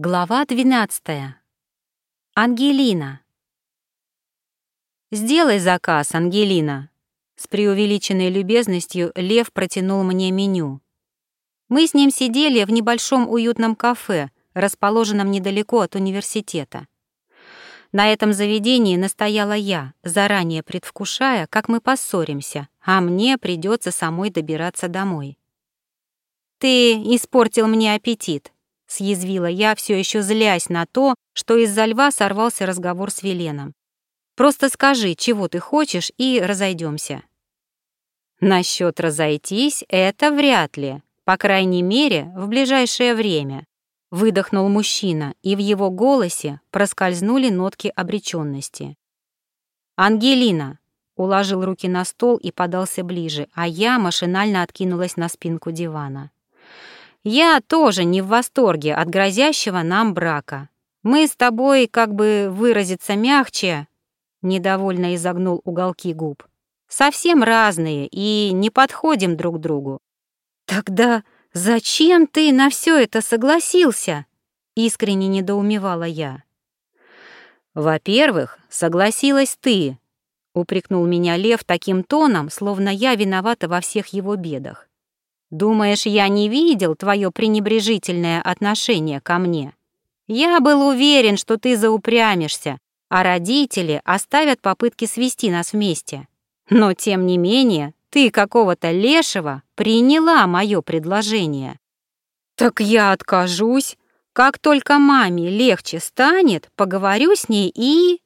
Глава 12. Ангелина. «Сделай заказ, Ангелина». С преувеличенной любезностью Лев протянул мне меню. Мы с ним сидели в небольшом уютном кафе, расположенном недалеко от университета. На этом заведении настояла я, заранее предвкушая, как мы поссоримся, а мне придется самой добираться домой. «Ты испортил мне аппетит», съязвила я, все еще злясь на то, что из-за льва сорвался разговор с Веленом. Просто скажи, чего ты хочешь, и разойдемся. Насчет разойтись это вряд ли, по крайней мере, в ближайшее время. Выдохнул мужчина, и в его голосе проскользнули нотки обреченности. «Ангелина!» — уложил руки на стол и подался ближе, а я машинально откинулась на спинку дивана. Я тоже не в восторге от грозящего нам брака. Мы с тобой, как бы выразиться мягче, недовольно изогнул уголки губ. Совсем разные и не подходим друг другу. Тогда зачем ты на все это согласился? Искренне недоумевала я. Во-первых, согласилась ты, упрекнул меня Лев таким тоном, словно я виновата во всех его бедах. Думаешь, я не видел твое пренебрежительное отношение ко мне? Я был уверен, что ты заупрямишься, а родители оставят попытки свести нас вместе. Но, тем не менее, ты какого-то лешего приняла мое предложение. Так я откажусь. Как только маме легче станет, поговорю с ней и...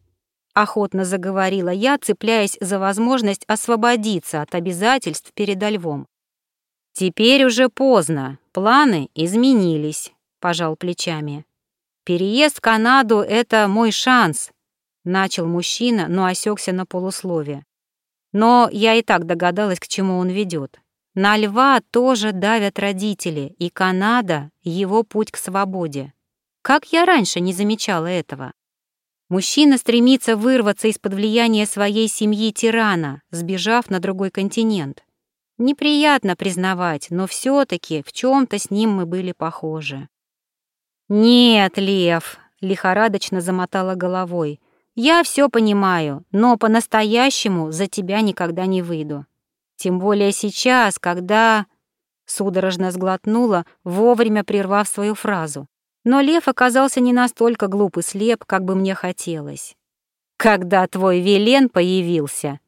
Охотно заговорила я, цепляясь за возможность освободиться от обязательств перед львом. «Теперь уже поздно, планы изменились», — пожал плечами. «Переезд в Канаду — это мой шанс», — начал мужчина, но осекся на полуслове. Но я и так догадалась, к чему он ведет. На льва тоже давят родители, и Канада — его путь к свободе. Как я раньше не замечала этого? Мужчина стремится вырваться из-под влияния своей семьи-тирана, сбежав на другой континент. Неприятно признавать, но все-таки в чем-то с ним мы были похожи. «Нет, Лев», — лихорадочно замотала головой, — «я все понимаю, но по-настоящему за тебя никогда не выйду. Тем более сейчас, когда...» Судорожно сглотнула, вовремя прервав свою фразу. Но Лев оказался не настолько глуп и слеп, как бы мне хотелось. «Когда твой Велен появился,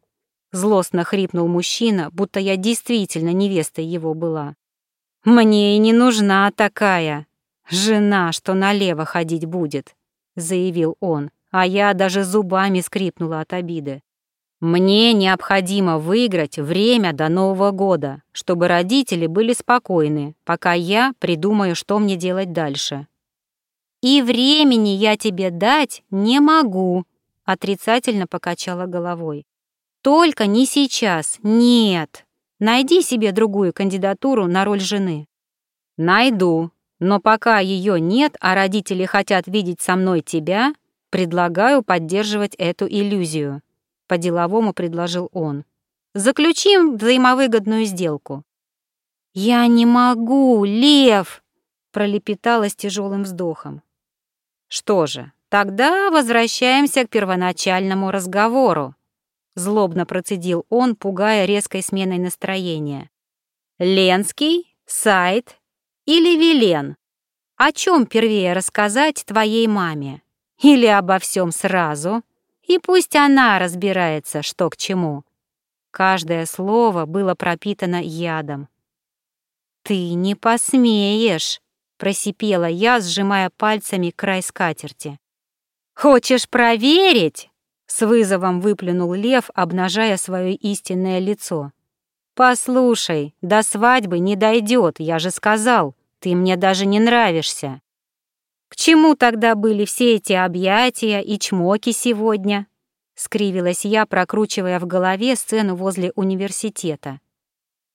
Злостно хрипнул мужчина, будто я действительно невестой его была. «Мне и не нужна такая жена, что налево ходить будет», — заявил он, а я даже зубами скрипнула от обиды. «Мне необходимо выиграть время до Нового года, чтобы родители были спокойны, пока я придумаю, что мне делать дальше». «И времени я тебе дать не могу», — отрицательно покачала головой. Только не сейчас, нет. Найди себе другую кандидатуру на роль жены. Найду, но пока ее нет, а родители хотят видеть со мной тебя, предлагаю поддерживать эту иллюзию. По-деловому предложил он. Заключим взаимовыгодную сделку. Я не могу, Лев, пролепетала с тяжелым вздохом. Что же, тогда возвращаемся к первоначальному разговору. Злобно процедил он, пугая резкой сменой настроения. «Ленский? Сайт? Или Вилен? О чем первее рассказать твоей маме? Или обо всем сразу? И пусть она разбирается, что к чему». Каждое слово было пропитано ядом. «Ты не посмеешь!» — просипела я, сжимая пальцами край скатерти. «Хочешь проверить?» С вызовом выплюнул лев, обнажая свое истинное лицо. «Послушай, до свадьбы не дойдет, я же сказал, ты мне даже не нравишься». «К чему тогда были все эти объятия и чмоки сегодня?» — скривилась я, прокручивая в голове сцену возле университета.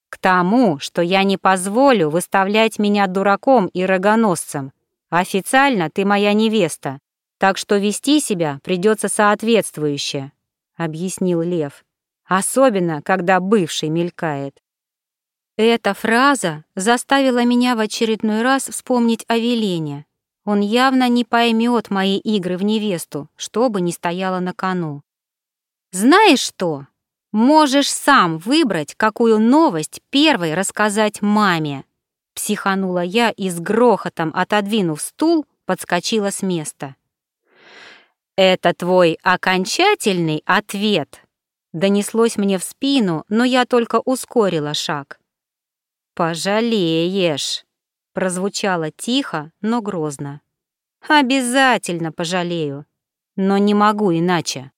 «К тому, что я не позволю выставлять меня дураком и рогоносцем. Официально ты моя невеста, так что вести себя придется соответствующе», — объяснил Лев. «Особенно, когда бывший мелькает». Эта фраза заставила меня в очередной раз вспомнить о Велене. Он явно не поймет мои игры в невесту, что бы ни стояло на кону. Знаешь что? Можешь сам выбрать, какую новость первой рассказать маме. Психанула я и с грохотом, отодвинув стул, подскочила с места. «Это твой окончательный ответ?» Донеслось мне в спину, но я только ускорила шаг. «Пожалеешь!» — прозвучало тихо, но грозно. «Обязательно пожалею, но не могу иначе».